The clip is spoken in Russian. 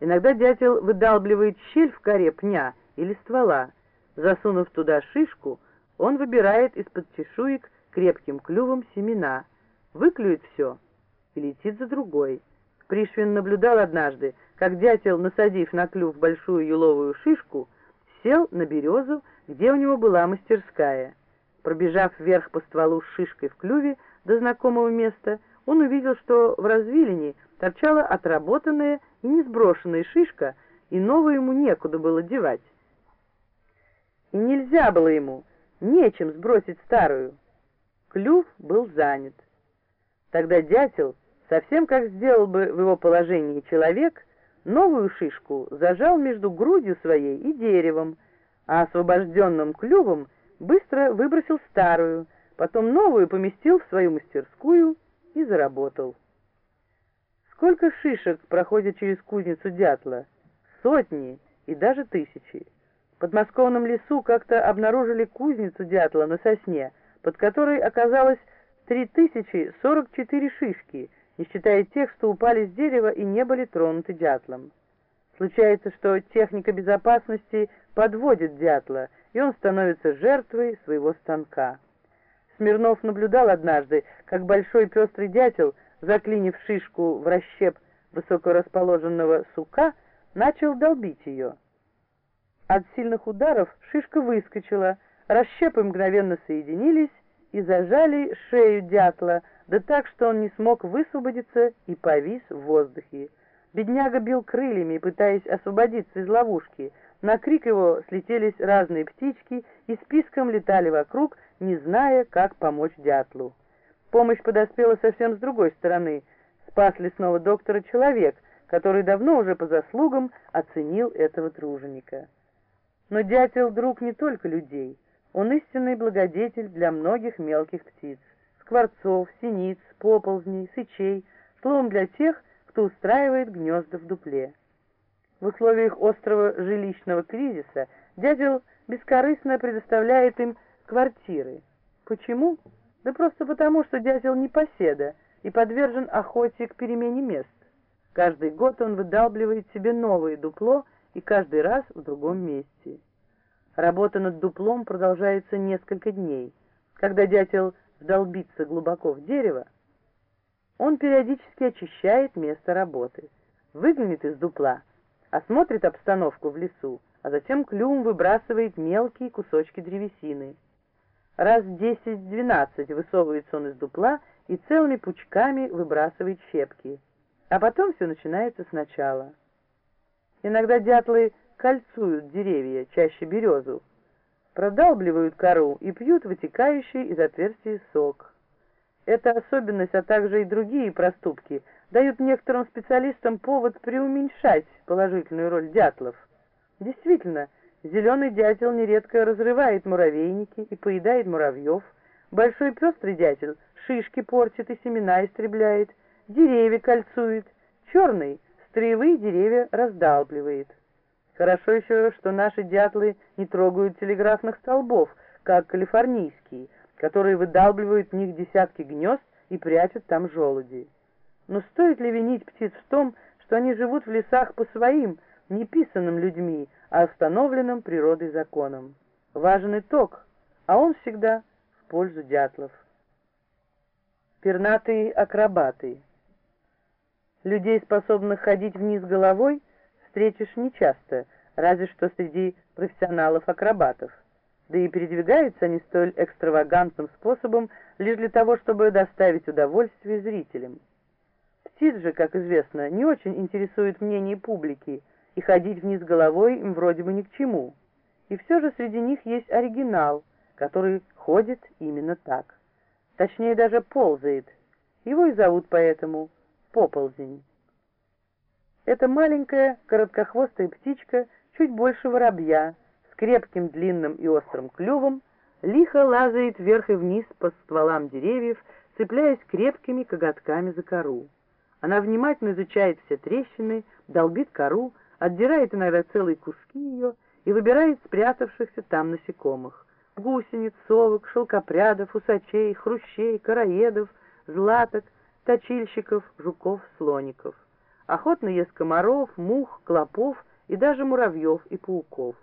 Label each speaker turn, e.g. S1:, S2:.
S1: Иногда дятел выдалбливает щель в коре пня или ствола. Засунув туда шишку, он выбирает из-под чешуек крепким клювом семена, выклюет все и летит за другой. Пришвин наблюдал однажды, как дятел, насадив на клюв большую еловую шишку, сел на березу, где у него была мастерская. Пробежав вверх по стволу с шишкой в клюве до знакомого места, он увидел, что в развилине торчала отработанная и не сброшенная шишка, и новую ему некуда было девать. И нельзя было ему, нечем сбросить старую. Клюв был занят. Тогда дятел, совсем как сделал бы в его положении человек, новую шишку зажал между грудью своей и деревом, а освобожденным клювом быстро выбросил старую, потом новую поместил в свою мастерскую и заработал. Сколько шишек проходит через кузницу дятла? Сотни и даже тысячи. В подмосковном лесу как-то обнаружили кузницу дятла на сосне, под которой оказалось 3044 шишки, не считая тех, что упали с дерева и не были тронуты дятлом. Случается, что техника безопасности подводит дятла, и он становится жертвой своего станка. Смирнов наблюдал однажды, как большой пестрый дятел, заклинив шишку в расщеп высокорасположенного сука, начал долбить ее. От сильных ударов шишка выскочила, расщепы мгновенно соединились и зажали шею дятла, да так, что он не смог высвободиться и повис в воздухе. Бедняга бил крыльями, пытаясь освободиться из ловушки. На крик его слетелись разные птички и списком летали вокруг, не зная, как помочь дятлу. Помощь подоспела совсем с другой стороны. Спас лесного доктора человек, который давно уже по заслугам оценил этого труженика. Но дятел — друг не только людей. Он истинный благодетель для многих мелких птиц. Скворцов, синиц, поползней, сычей, словом, для тех, кто устраивает гнезда в дупле. В условиях острого жилищного кризиса дятел бескорыстно предоставляет им квартиры. Почему? Да просто потому, что дятел не поседа и подвержен охоте к перемене мест. Каждый год он выдалбливает себе новое дупло и каждый раз в другом месте. Работа над дуплом продолжается несколько дней. Когда дятел вдолбится глубоко в дерево, он периодически очищает место работы, выглянет из дупла, осмотрит обстановку в лесу, а затем клюм выбрасывает мелкие кусочки древесины. Раз 10-12 высовывается он из дупла и целыми пучками выбрасывает щепки. А потом все начинается сначала. Иногда дятлы кольцуют деревья, чаще березу, продалбливают кору и пьют вытекающий из отверстия сок. Эта особенность, а также и другие проступки, дают некоторым специалистам повод преуменьшать положительную роль дятлов. Действительно, зеленый дятел нередко разрывает муравейники и поедает муравьев, большой пестрый дятел шишки портит и семена истребляет, деревья кольцует, черный строевые деревья раздалбливает. Хорошо еще, что наши дятлы не трогают телеграфных столбов, как калифорнийские, которые выдалбливают в них десятки гнезд и прячут там желуди. Но стоит ли винить птиц в том, что они живут в лесах по своим, неписанным людьми, а установленным природой законам? Важен итог, а он всегда в пользу дятлов. Пернатые акробаты Людей, способных ходить вниз головой, встретишь нечасто, разве что среди профессионалов-акробатов да и передвигаются они столь экстравагантным способом лишь для того, чтобы доставить удовольствие зрителям. Птиц же, как известно, не очень интересует мнение публики, и ходить вниз головой им вроде бы ни к чему. И все же среди них есть оригинал, который ходит именно так. Точнее, даже ползает. Его и зовут поэтому поползень. Это маленькая короткохвостая птичка, чуть больше воробья, крепким длинным и острым клювом, лихо лазает вверх и вниз по стволам деревьев, цепляясь крепкими коготками за кору. Она внимательно изучает все трещины, долбит кору, отдирает иногда целые куски ее и выбирает спрятавшихся там насекомых. Гусениц, совок, шелкопрядов, усачей, хрущей, короедов, златок, точильщиков, жуков, слоников. охотно ест комаров, мух, клопов и даже муравьев и пауков.